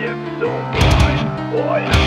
if so blind. Why